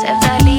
se da